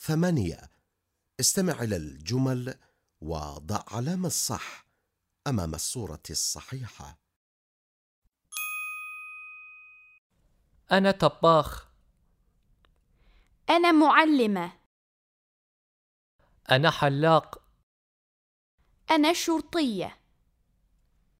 ثمانية. استمع إلى الجمل وضع علامة الصح أمام الصورة الصحيحة. أنا طباخ. أنا معلمة. أنا حلاق. أنا شرطية.